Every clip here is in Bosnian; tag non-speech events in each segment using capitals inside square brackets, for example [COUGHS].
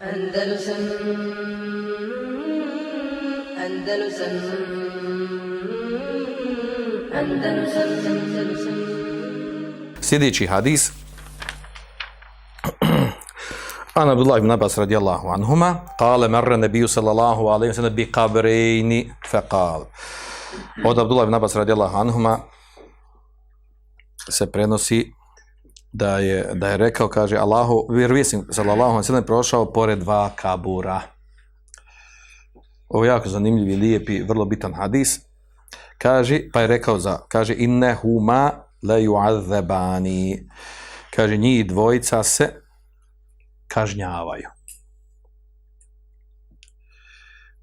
Andalusam Andalusam Andalusam Andalusam Sljedeći hadis An Abdullah ibn Abbas radijallahu anhuma kale marra nebiju sallallahu alaihi sallam bi kabrejni faqal od Abdullah ibn Abbas radijallahu anhuma se prenosi da je, da je rekao, kaže Allahu, vjerovijesnik sallallahu alaihi sallam prošao pored dva kabura. Ovo je jako zanimljiv i lijepi, vrlo bitan hadis. Kaže, pa je rekao za, kaže, innehuma la yu'adzabani. Kaže, njih dvojica se kažnjavaju.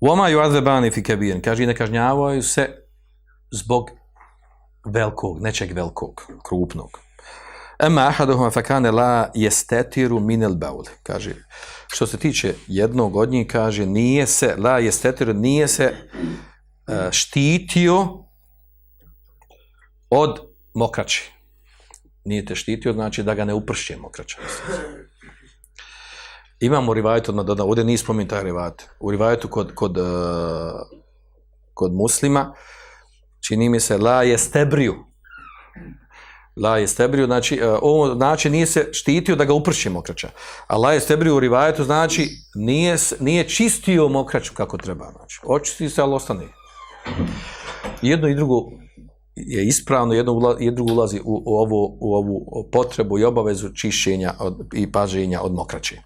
Wama yu'adzabani fi kabirin. Kaže, ne kažnjavaju se zbog velikog, nečeg velikog, krupnog. Ema ahaduhuma fakane la jestetiru minel baul. Kaže, što se tiče jednog od njih, kaže, nije se, la jestetiru, nije se uh, štitio od mokrači. Nije te štitio, znači da ga ne upršće mokrača. Imamo rivajetu, od doda, ovdje nije spomin taj rivajet. U rivajetu kod, kod, uh, kod muslima, čini mi se, la jestebriju, La je stebriju, znači, e, ovo znači nije se štitio da ga uprši mokraća. A la je stebriju u rivajetu znači nije, nije čistio mokraću kako treba. Znači, očisti se, ali ostane. Jedno i drugo je ispravno, jedno, i jedno drugo ulazi u, u, ovu, u ovu potrebu i obavezu čišćenja od, i paženja od mokraće.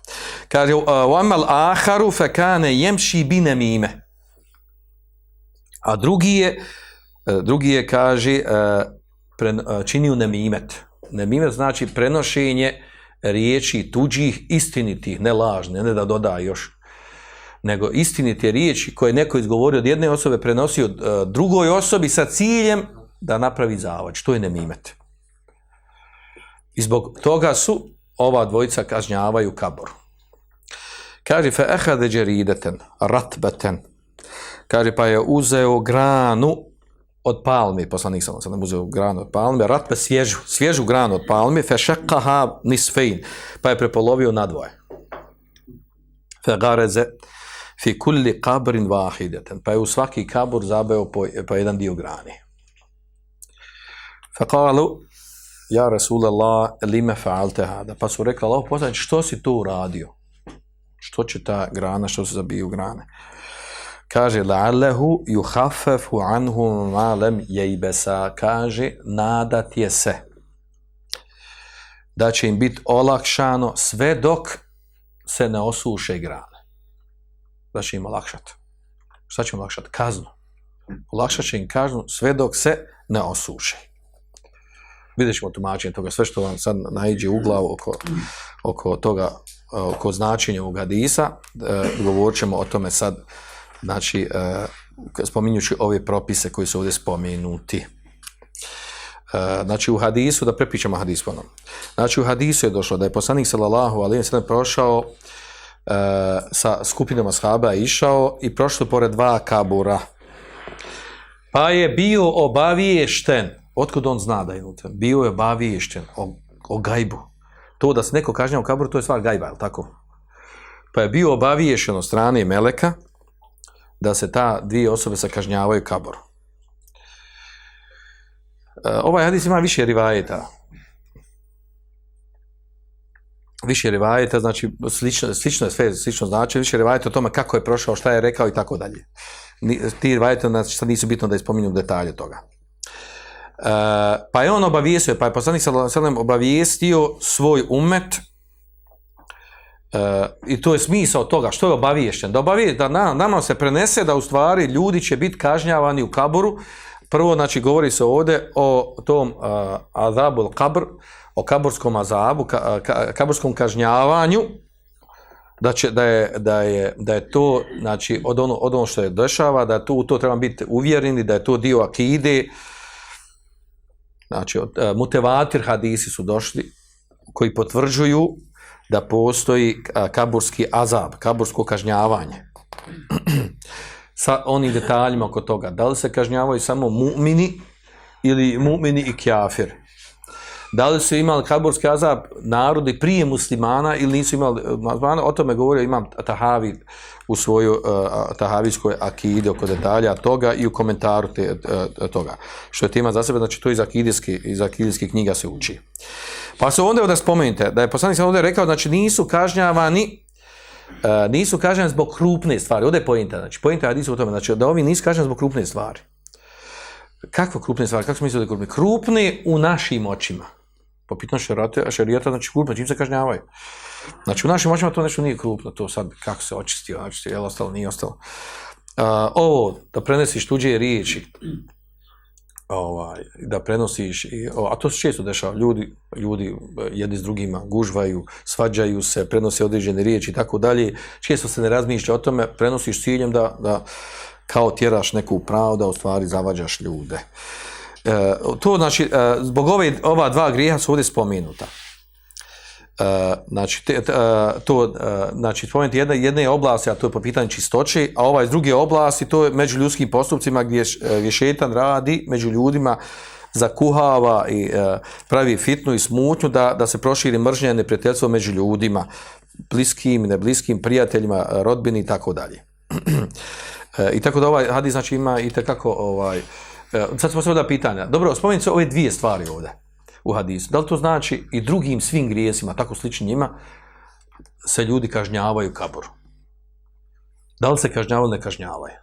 Kaže, u amal aharu fekane jemši bine mime. A drugi je, e, drugi je, kaže, uh, pre, činio nemimet. Nemimet znači prenošenje riječi tuđih istinitih, ne lažne, ne da doda još, nego istinite riječi koje neko izgovorio od jedne osobe prenosio od uh, drugoj osobi sa ciljem da napravi zavač. To je nemimet. I zbog toga su ova dvojica kažnjavaju kaboru. Kaže, fe ehade džerideten, ratbeten. Kaže, pa je uzeo granu od palme, poslanik sam sam uzeo granu od palme, ratpe svježu, svježu granu od palme, fe šekaha nisfein, pa je prepolovio na dvoje. Fe gareze fi kulli kabrin vahideten, pa je u svaki kabur zabeo po, po jedan dio grani. Fe kalu, ja Rasulallah, lime fa'alte hada, pa su rekli, Allah, poslanik, što si tu uradio? Što će ta grana, što se zabiju grane? Kaže la'allahu yukhaffafu anhu ma lam yaybasa kaže nadat je se da će im biti olakšano sve dok se ne osuše grane. Da će im olakšati šta će im olakšati? kaznu. Olakšat će im kaznu sve dok se ne osuše. Vidjet ćemo tumačenje toga. Sve što vam sad najđe u glavu oko, oko toga oko značenja ovog hadisa e, govorit ćemo o tome sad znači, uh, spominjući ove propise koji su ovdje spomenuti. Uh, znači, u hadisu, da prepićemo hadis ponovno. Znači, u hadisu je došlo da je poslanik sallallahu alaihi sallam prošao uh, sa skupinom ashaba išao i prošlo pored dva kabura. Pa je bio obaviješten, otkud on zna da je unutra, bio je obaviješten o, o gajbu. To da se neko kažnja u kaburu, to je stvar gajba, je tako? Pa je bio obaviješten od strane Meleka, da se ta dvije osobe sakažnjavaju kaboru. E, ovaj hadis ima više rivajeta. Više rivajeta, znači slično, slično je sve, slično znači, više rivajeta o tome kako je prošao, šta je rekao i tako dalje. Ti rivajeta, znači sad nisu bitno da ispominju detalje toga. E, pa je on obavijestio, pa je poslanik sallam obavijestio svoj umet E, I to je smisao toga, što je obaviješten? Da, obavije, da na, nama se prenese da u stvari ljudi će biti kažnjavani u kaburu. Prvo, znači, govori se ovdje o tom uh, azabul kabr, o kaburskom azabu, ka, ka, kaburskom kažnjavanju, da, će, da, je, da, je, da je to, znači, od ono, od ono što je dešava, da tu to treba biti uvjereni, da je to dio akide. Znači, od, uh, mutevatir hadisi su došli, koji potvrđuju da postoji kaburski azab, kabursko kažnjavanje. [CLEARS THROAT] Sa onim detaljima oko toga. Da li se kažnjavaju samo mu'mini ili mu'mini i kjafir? Da li su imali kaburski azab narodi prije muslimana ili nisu imali eh, muslimana, o tome govorio imam Tahavi u svojoj uh, Tahavijskoj akide oko detalja toga i u komentaru te, uh, toga. Što je tema za sebe, znači to iz akidijske, iz akidijski knjiga se uči. Pa se onda da spomenite, da je poslanik sam ovdje rekao, znači nisu kažnjavani Uh, nisu kažnjeni zbog krupne stvari. Ovdje je pojenta. Znači, pojenta je u tome. Znači, da ovi nisu kažnjeni zbog krupne stvari. Kakve krupne stvari? Kako smo mislili da krupne? Krupne u našim očima. Pa po pitanju šerijata znači krupno, čim se kažnjavaju. Znači, u našim očima to nešto nije krupno. To sad, kako se očistio, znači, je li ostalo, nije ostalo. Uh, ovo, da prenesiš tuđe riječi, ovaj, da prenosiš, i, a to se često dešava, ljudi, ljudi e, jedni s drugima gužvaju, svađaju se, prenose određene riječi i tako dalje, često se ne razmišlja o tome, prenosiš ciljem da, da kao tjeraš neku pravu, da u stvari zavađaš ljude. E, to znači, e, zbog ove, ova dva grijeha su ovdje spomenuta. Uh, znači, te, te, uh, to, uh, znači, spomenuti jedna, jedne oblasti, a to je po pitanju čistoće, a ovaj iz druge oblasti, to je među ljudskim postupcima gdje, gdje šetan radi među ljudima, zakuhava i uh, pravi fitnu i smutnju da, da se proširi mržnje neprijateljstvo među ljudima, bliskim, nebliskim, prijateljima, rodbini i tako dalje. [CLEARS THROAT] I tako da ovaj hadis znači ima i takako ovaj, E, sad smo se da pitanja. Dobro, spomenuti ove dvije stvari ovdje u hadisu. Da li to znači i drugim svim grijesima, tako sličnim njima, se ljudi kažnjavaju kaboru? Da li se kažnjavaju ili ne kažnjavaju?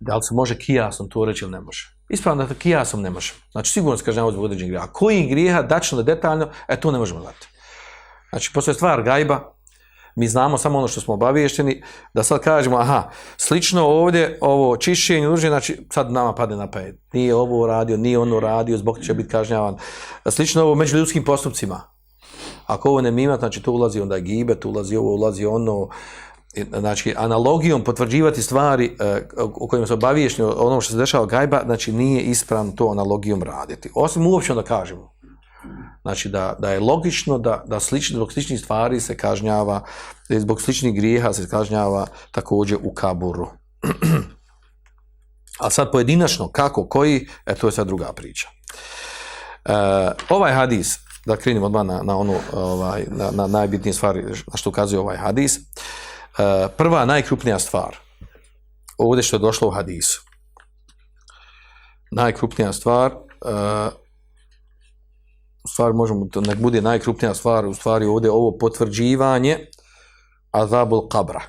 Da li se može kijasom to reći ili ne može? Ispravno da kijasom ne može. Znači sigurno se kažnjavaju zbog određenih grijeha. Koji grijeha, dačno detaljno, e to ne možemo znati. Znači, postoje stvar gajba, mi znamo samo ono što smo obaviješteni, da sad kažemo, aha, slično ovdje, ovo čišćenje, duže, znači sad nama pade na pet. Nije ovo radio, nije ono radio, zbog će biti kažnjavan. Slično ovo među ljudskim postupcima. Ako ovo ne mimat, znači tu ulazi onda gibet, ulazi ovo, ulazi ono, znači analogijom potvrđivati stvari uh, o kojima se obaviješni ono što se dešava gajba, znači nije ispravno to analogijom raditi. Osim uopće da kažemo, Znači da, da je logično da, da slični, zbog sličnih stvari se kažnjava, e, zbog sličnih grijeha se kažnjava također u kaburu. [CLEARS THROAT] A sad pojedinačno, kako, koji, e, to je sad druga priča. E, ovaj hadis, da krenimo odmah na, na, onu, ovaj, na, na najbitnije stvari na što ukazuje ovaj hadis, e, prva, najkrupnija stvar, ovdje što je došlo u hadisu, najkrupnija stvar, e, u stvari možemo, nek bude najkrupnija stvar, u stvari ovdje ovo potvrđivanje azabul kabra.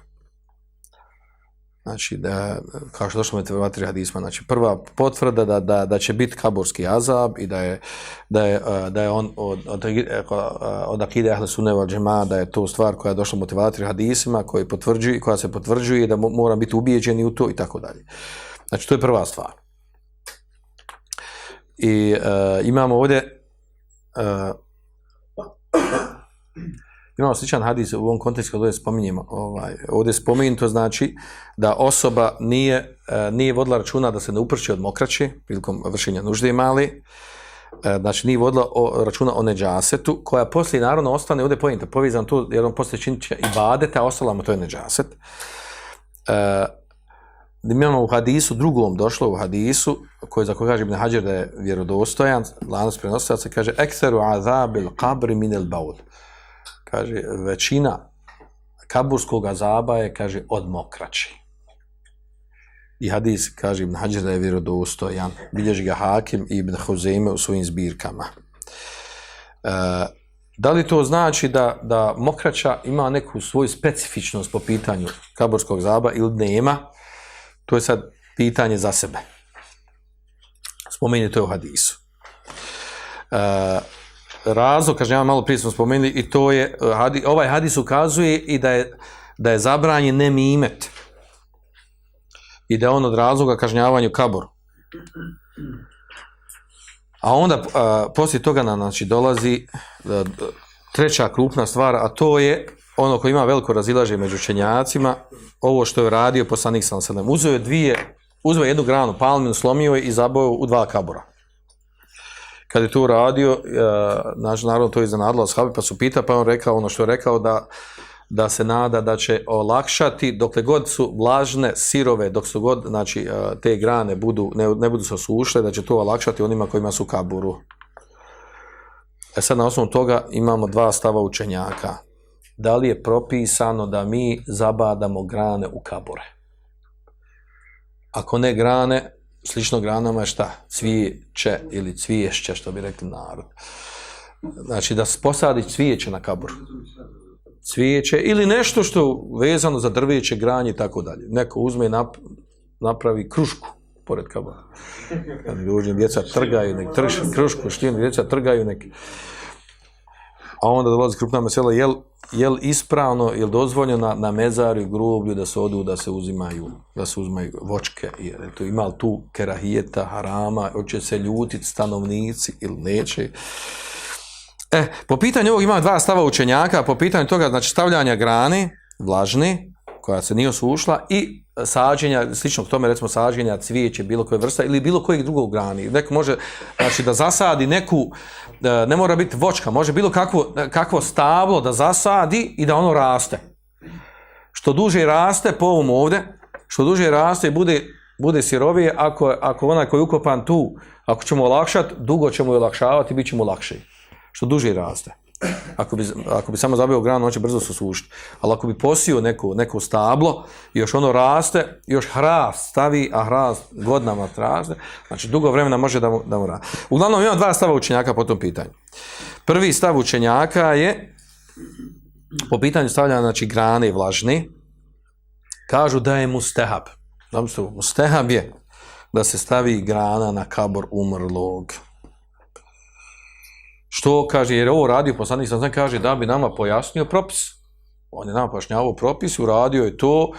Znači, da, kao što došlo u materi hadisma, znači, prva potvrda da, da, da će biti kaburski azab i da je, da je, da je on od, od, od akide ahle suneva džema, da je to stvar koja je došla u hadisima, koji koja, potvrđuje, koja se potvrđuje da mora biti ubijeđeni u to i tako dalje. Znači, to je prva stvar. I uh, imamo ovdje uh, [COUGHS] imamo sličan hadis u ovom kontekstu kada spominjemo ovaj, ovdje spominjem znači da osoba nije, uh, nije vodila računa da se ne uprši od mokraće prilikom vršenja nužde mali. Uh, znači nije vodila o, računa o neđasetu koja poslije naravno ostane ovdje pojenta povizan tu jer on poslije činit će i badete a ostala mu to je neđaset. Uh, imamo u hadisu, drugom došlo u hadisu, koji za koga kaže Ibn Hajar da je vjerodostojan, lanos prenosila kaže, ekseru azabil min minel baud. Kaže, većina kaburskog azaba je, kaže, od mokraći. I hadis, kaže Ibn Hajar da je vjerodostojan, bilježi ga Hakim i Ibn Huzeyme u svojim zbirkama. E, da li to znači da, da mokraća ima neku svoju specifičnost po pitanju kaburskog zaba ili nema? To je sad pitanje za sebe. Spomenite to u hadisu. E, razlog, kažem, ja malo prije smo spomenuli, i to je, e, hadi, ovaj hadis ukazuje i da je, da je zabranjen nemimet. I da je on od razloga kažnjavanju kaboru. A onda, a, poslije toga nam znači, dolazi a, treća krupna stvar, a to je ono koji ima veliko razilaže među učenjacima, ovo što je radio poslanik sam sedem. Uzeo je dvije, uzeo je jednu granu palminu, slomio je i zabojao u dva kabura. Kad je to radio, znači, e, naravno to je iznenadilo ashabi, pa su pita, pa on rekao ono što je rekao da, da se nada da će olakšati dokle god su vlažne, sirove, dok su god znači, e, te grane budu, ne, ne budu se osušle, da će to olakšati onima kojima su kaburu. E sad na osnovu toga imamo dva stava učenjaka. Da li je propisano da mi zabadamo grane u kabure? Ako ne grane, slično granama je šta? Cvijeće ili cviješće, što bi rekli narod. Znači da posadi cvijeće na kabur. Cvijeće ili nešto što vezano za drveće, granje i tako dalje. Neko uzme i nap, napravi krušku pored kabura. Znači, Kad dođe djeca trgaju, nek trš, krušku, štinu, djeca trgaju, nek... A onda dolazi krupna mesela, jel, jel ispravno, jel dozvoljeno na, na mezaru i grublju da se odu, da se uzimaju, da se uzimaju vočke, jer to ima tu kerahijeta, harama, hoće se ljutiti stanovnici ili neće. E, po pitanju ovog ima dva stava učenjaka, po pitanju toga, znači stavljanja grane, vlažne, koja se nije osušla, i sađenja, slično tome, recimo sađenja cvijeće, bilo koje vrsta, ili bilo kojeg drugog grani. Neko može, znači da zasadi neku, e, ne mora biti vočka, može bilo kakvo, kakvo stablo da zasadi i da ono raste. Što duže raste, po ovom ovde, što duže raste i bude, bude sirovije, ako, ako onaj koji je ukopan tu, ako ćemo olakšati, dugo ćemo je olakšavati, bit ćemo lakši što duže raste. Ako bi, ako bi samo zabio granu, on će brzo se sušiti. Ali ako bi posio neko, neko stablo, još ono raste, još hrast stavi, a hrast godinama traže, znači dugo vremena može da mu, da mu raste. Uglavnom ima dva stava učenjaka po tom pitanju. Prvi stav učenjaka je, po pitanju stavljanja znači, grane i vlažne, kažu da je mustehab. Mustehab je da se stavi grana na kabor umrlog. Što kaže, jer ovo radio poslanik sam znam, kaže da bi nama pojasnio propis. On je nama pojašnjavao propis, uradio je to,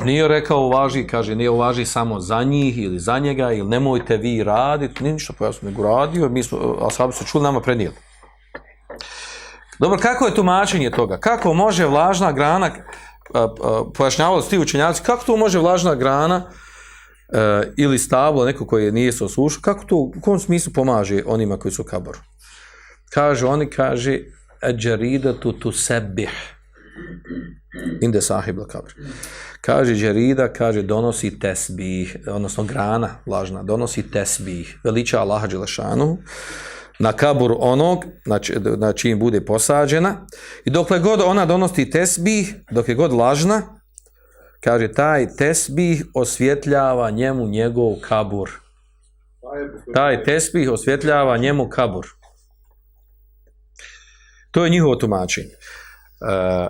nije rekao uvaži, kaže, nije uvaži samo za njih ili za njega, ili nemojte vi raditi, nije ništa pojasnio, nego radio, mi smo, a sad su čuli nama prenijeli. Dobro, kako je tumačenje toga? Kako može vlažna grana, pojašnjavali su ti učenjaci, kako to može vlažna grana, e, ili stablo, neko koje nije se oslušao, kako to, u kom smislu pomaže onima koji su u kaboru? Kaže, oni kaže, eđerida tu sebih, inde sahib lakabr. Kaže, džerida, kaže, donosi tesbih, odnosno grana, lažna, donosi tesbih, veliča Allaha Đelešanu, na kabur onog, znači, na čim bude posađena, i dokle god ona donosi tesbih, dok je god lažna, kaže, taj tesbih osvjetljava njemu njegov kabur. Taj tesbih osvjetljava njemu kabur. To je njihovo tumačenje. E,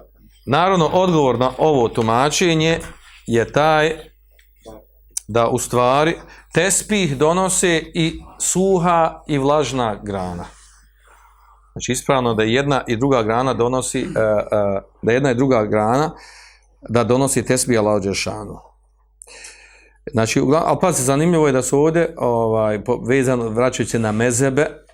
naravno, odgovor na ovo tumačenje je taj da u stvari tespih donose i suha i vlažna grana. Znači ispravno da jedna i druga grana donosi, e, e, da jedna i druga grana da donosi tespih Allah Đeršanu. Znači, ali pa se zanimljivo je da su ovdje ovaj, vezano, vraćajući na mezebe,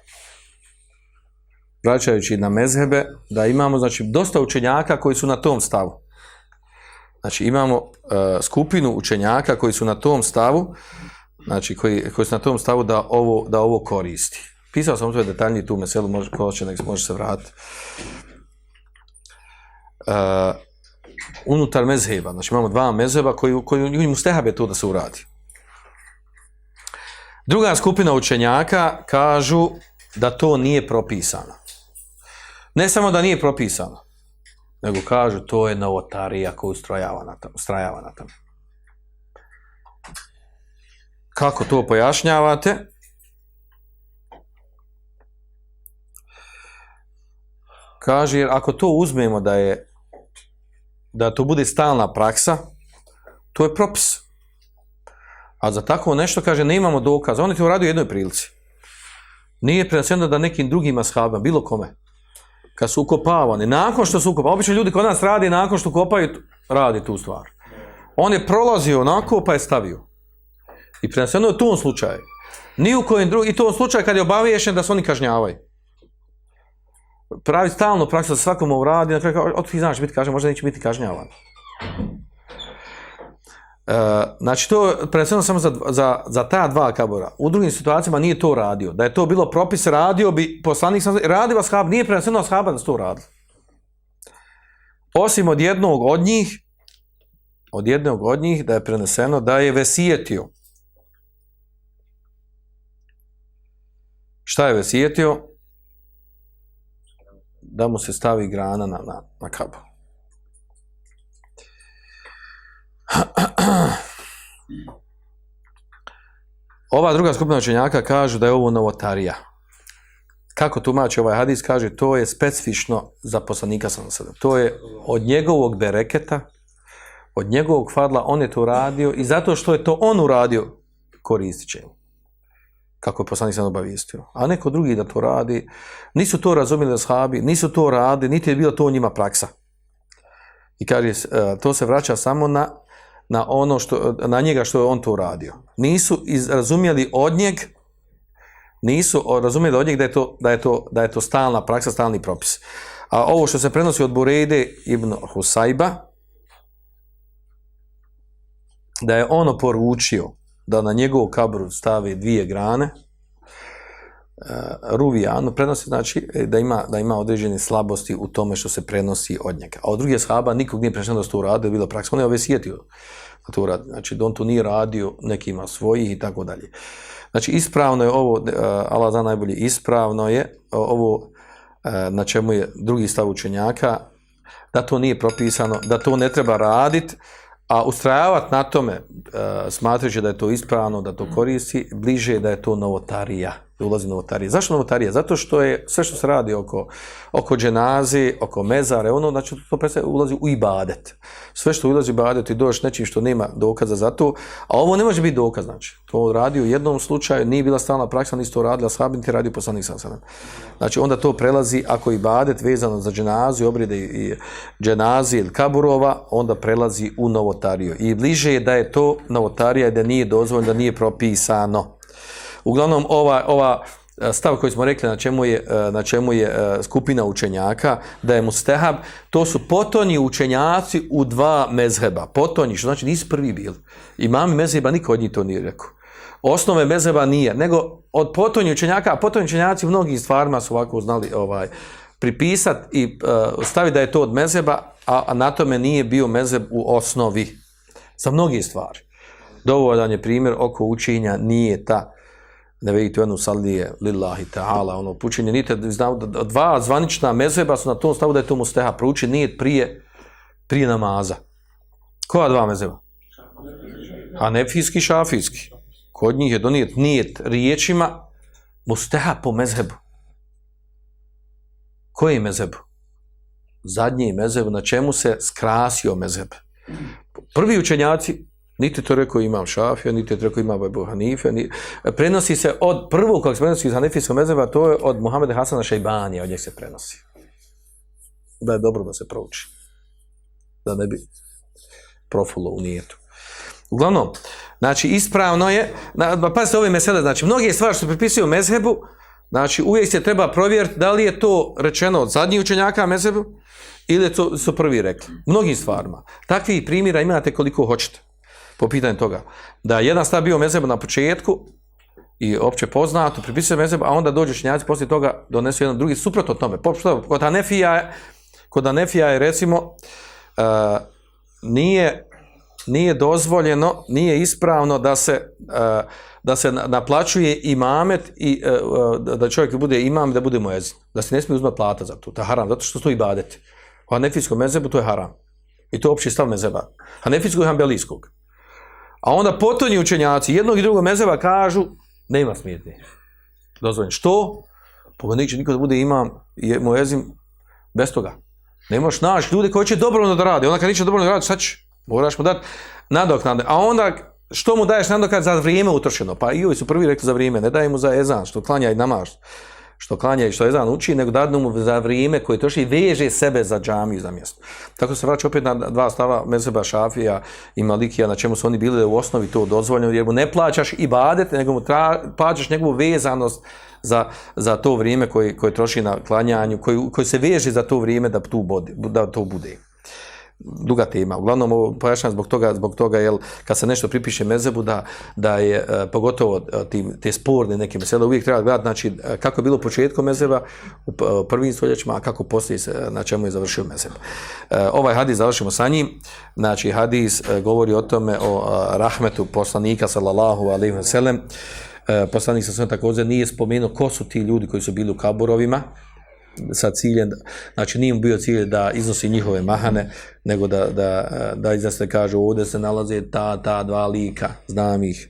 vraćajući na mezhebe, da imamo znači dosta učenjaka koji su na tom stavu. Znači imamo uh, skupinu učenjaka koji su na tom stavu, znači koji, koji su na tom stavu da ovo, da ovo koristi. Pisao sam to detaljnije tu meselu, može, ko će, nek, može se vratiti. Uh, unutar mezheba, znači imamo dva mezheba koji, koji u njemu stehabe to da se uradi. Druga skupina učenjaka kažu da to nije propisano. Ne samo da nije propisano, nego kažu to je novotarija koja ustrojava na tamo. Ustrajava na tamo. Kako to pojašnjavate? Kaže, jer ako to uzmemo da je da to bude stalna praksa, to je propis. A za tako nešto, kaže, ne imamo dokaza. Oni to radi u jednoj prilici. Nije prenosjeno da nekim drugim ashabima, bilo kome, kad su ukopavani, nakon što su ukopavani, obično ljudi kod nas radi nakon što kopaju, radi tu stvar. On je prolazio onako pa je stavio. I prenoseno je u tom slučaju. Ni u kojem drugom, i to u slučaju kad je obaviješen da se oni kažnjavaju. Pravi stalno praksa sa svakom uradi, na kraju kao, od ti znaš biti kažnjavan, možda neće biti kažnjavan. Uh, znači to prenosno samo za, za, za ta dva kabora. U drugim situacijama nije to radio. Da je to bilo propis, radio bi poslanik sam radio ashab, nije predstavljeno ashaba da se to radilo. Osim od jednog od njih, od jednog od njih da je preneseno da je vesijetio. Šta je vesijetio? da mu se stavi grana na, na, na kabur. [CLEARS THROAT] Ova druga skupina učenjaka kažu da je ovo novotarija. Kako tumači ovaj hadis? Kaže, to je specifično za poslanika sam sada. To je od njegovog bereketa, od njegovog fadla, on je to uradio i zato što je to on uradio, koristit će mu. Kako je poslanik sam obavijestio. A neko drugi da to radi, nisu to razumjeli ashabi, nisu to radi, niti je bilo to njima praksa. I kaže, eh, to se vraća samo na na ono što na njega što je on to uradio. Nisu iz, razumjeli od njeg nisu razumjeli od njeg da je to da je to da je to stalna praksa, stalni propis. A ovo što se prenosi od Burede ibn Husajba da je ono poručio da na njegovu kabru stavi dvije grane Eh, Ruvijanu ono prenosi znači e, da ima da ima određene slabosti u tome što se prenosi od njega. A od druge sahaba nikog nije prešao da to uradio, bilo praksa, on je ovesijetio da to uradi. Znači, da on to nije radio nekima svojih i tako dalje. Znači, ispravno je ovo, uh, Allah zna najbolje, ispravno je ovo uh, na čemu je drugi stav učenjaka, da to nije propisano, da to ne treba raditi, a ustrajavati na tome, uh, smatrajući da je to ispravno, da to koristi, bliže da je to novotarija da ulazi novotarije. Zašto novotarije? Zato što je sve što se radi oko, oko dženazi, oko mezare, ono, znači to predstavlja ulazi u ibadet. Sve što ulazi u ibadet i dođeš nečim što nema dokaza za to, a ovo ne može biti dokaz, znači. To radi u jednom slučaju, nije bila stalna praksa, nisi to radila, sabin ti radi poslanik sam sadem. Znači onda to prelazi, ako ibadet vezano za dženazi, obride i dženazi ili kaburova, onda prelazi u novotariju. I bliže je da je to novotarija i da nije dozvoljeno, da nije propisano. Uglavnom, ova, ova e, stav koji smo rekli na čemu je, e, na čemu je e, skupina učenjaka, da je mustehab, to su potonji učenjaci u dva mezheba. Potonji, što znači nisu prvi bili. Imam mezheba, niko od njih to nije rekao. Osnove mezheba nije, nego od potonji učenjaka, a potonji učenjaci u mnogim stvarima su ovako znali ovaj, pripisat i uh, staviti da je to od mezheba, a, a na tome nije bio mezheb u osnovi. Za mnogi stvari. Dovoljan je primjer oko učenja nije ta ne vidite jednu salije lillahi ta'ala, ono pučenje, nite znao da dva zvanična mezeba su na tom stavu da je to musteha prouči, nije prije, prije namaza. Koja dva mezeba? Hanefijski, šafijski. Kod njih je donijet nijet riječima musteha po mezhebu. Koji mezebu? Zadnji mezheb, na čemu se skrasio mezheb. Prvi učenjaci, Niti to rekao imam Šafija, niti to rekao imam Ebu Hanife. Ni... Prenosi se od prvog kako se prenosi iz Hanefijskog mezeva, to je od Muhameda Hasana Šajbanija, od njeg se prenosi. Da je dobro da se prouči. Da ne bi profulo u nijetu. Uglavnom, znači ispravno je, na, pa pazite ove mesele, znači mnoge stvari što pripisuju mezhebu, znači uvijek se treba provjeriti da li je to rečeno od zadnjih učenjaka mezhebu ili to su prvi rekli. Mnogim stvarima. Takvih primjera imate koliko hoćete po pitanju toga. Da je jedan stav bio mezheb na početku i opće poznato, pripisuje mezheb, a onda dođu činjaci poslije toga donesu jedan drugi suprotno tome. Kod Anefija, kod Anefija je recimo uh, nije, nije dozvoljeno, nije ispravno da se, uh, da se naplaćuje imamet i uh, da čovjek bude imam da bude muezin. Da se ne smije uzmati plata za to. To je haram, zato što to ibadeti. U Anefijskom mezebu to je haram. I to je opći stav mezeba. Hanefijskog i Hanbelijskog. A onda potonji učenjaci jednog i drugog mezeva kažu nema smetnje. Dozvoljeno. Što? Pogledaj neće niko da bude imam je mojezim bez toga. Ne naš ljude koji će dobro da rade. Onda kad neće dobro da rade, sad će, moraš mu dati nadoknade. A onda što mu daješ nadoknade za vrijeme utrošeno? Pa i ovi su prvi rekli za vrijeme, ne daj mu za ezan, što klanja i namaz što klanja i što je zan uči, nego dadnu mu za vrijeme koje troši veže sebe za džamiju za mjesto. Tako se vraća opet na dva stava Mezeba Šafija i Malikija, na čemu su oni bili da u osnovi to dozvoljeno, jer mu ne plaćaš i badet, nego mu tra, plaćaš njegovu vezanost za, za to vrijeme koje, koje troši na klanjanju, koji, koji se veže za to vrijeme da, tu bude, da to bude duga tema. Uglavnom ovo pojašnjam zbog toga, zbog toga jel kad se nešto pripiše mezebu da da je e, pogotovo e, tim, te sporne neke mesele uvijek treba gledati znači e, kako je bilo početkom mezeba u e, prvim stoljećima, a kako poslije se na čemu je završio mezeb. ovaj hadis završimo sa njim. Znači hadis govori o tome o rahmetu poslanika sallallahu alejhi ve sellem. poslanik sa također nije spomenuo ko su ti ljudi koji su bili u kaburovima sa ciljem, znači nije mu bio cilj da iznosi njihove mahane, nego da, da, da iznosite kaže ovdje se nalaze ta, ta dva lika, znam ih.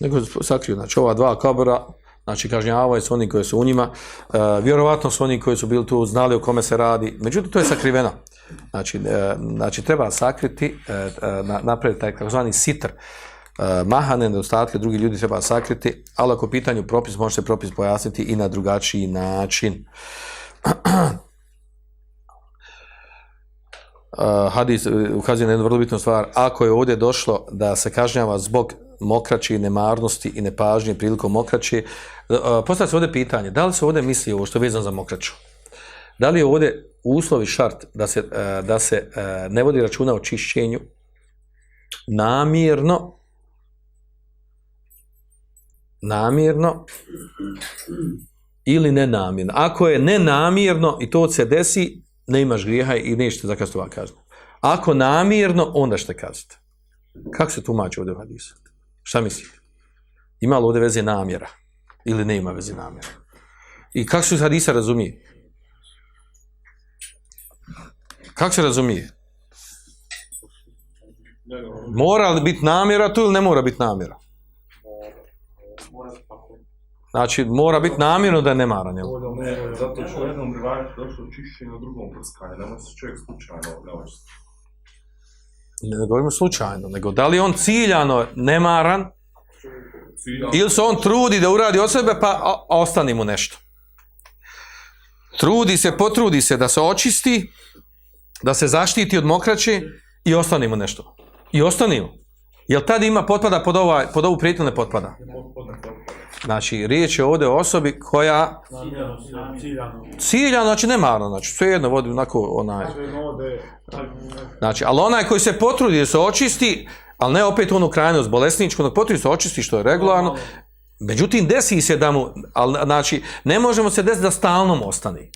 Nego sakrio, znači ova dva kabora, znači kažnjavaju su oni koji su u njima, e, vjerovatno su oni koji su bili tu, znali o kome se radi, međutim to je sakriveno. Znači, e, znači treba sakriti, e, e napraviti taj takozvani sitr, e, mahane, nedostatke, drugi ljudi treba sakriti, ali ako pitanju propis, može se propis pojasniti i na drugačiji način. Uh, hadis e, ukazuje na jednu vrlo bitnu stvar, ako je ovdje došlo da se kažnjava zbog mokraće i nemarnosti i nepažnje prilikom mokraće, uh, postavlja se ovdje pitanje, da li se ovdje misli ovo što je vezano za mokraću? Da li je ovdje uslovi šart da se, uh, da se uh, ne vodi računa o čišćenju namjerno namjerno ili nenamjerno. Ako je nenamjerno i to se desi, ne imaš grijeha i nećete zakazati ova kazna. Ako namjerno, onda šta kazati? Kako se tumači ovdje u hadisu? Šta mislite? Ima li ovdje veze namjera? Ili ne ima veze namjera? I kako se hadisa razumije? Kako se razumije? Mora li biti namjera tu ili ne mora biti namjera? Znači, mora biti namjerno da je nemaran, jel? Ne, zato što u jednom rivajetu došlo čišćenje, u drugom prskanje, nema se čovjek slučajno ne očisti. Ne govorimo slučajno, nego da li on ciljano nemaran Ciljano. ili se on trudi da uradi od sebe pa a, a ostane mu nešto. Trudi se, potrudi se da se očisti, da se zaštiti od mokraće i ostane mu nešto. I ostane mu. Jel tad ima potpada pod, ovaj, pod ovu prijetnju ne potpada? Znači, riječ je ovdje o osobi koja ciljano. ciljano, znači nemarno, znači sve jedno vodi onako onaj, znači, ali onaj koji se potrudi da se očisti, ali ne opet onu krajnost bolesničku, nego potrudi da se očisti što je regularno, međutim desi se da mu, ali, znači, ne možemo se desiti da stalno mu ostane.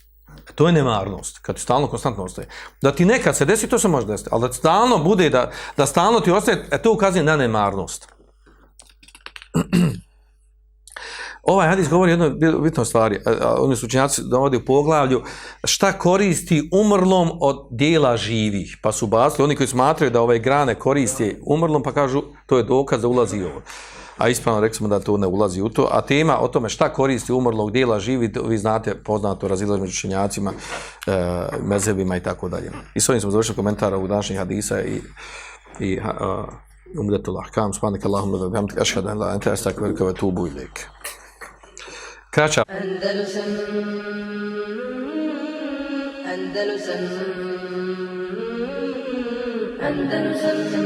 To je nemarnost, kad ti stalno konstantno ostaje. Da ti nekad se desi, to se može desiti, ali da stalno bude, da, da stalno ti ostaje, e, to ukazuje na nemarnost. [CLEARS THROAT] Ovaj hadis govori o jednoj bitnoj stvari. Oni su učenjaci dovodi u poglavlju šta koristi umrlom od dijela živih. Pa su bacili oni koji smatraju da ove grane koristi umrlom, pa kažu to je dokaz da ulazi ovo. A ispravno rekli smo da to ne ulazi u to. A tema o tome šta koristi umrlog dijela živi, vi znate poznato razilaž među činjacima, e, mezebima i tako dalje. I s ovim smo završili komentara u današnjih hadisa i, i uh, umdetul ahkam, subhanak Allahumma wa bihamdika ashhadu an la ilaha illa anta astaghfiruka wa atubu ilaik. Kraća Andalusam Andalusam Andalusam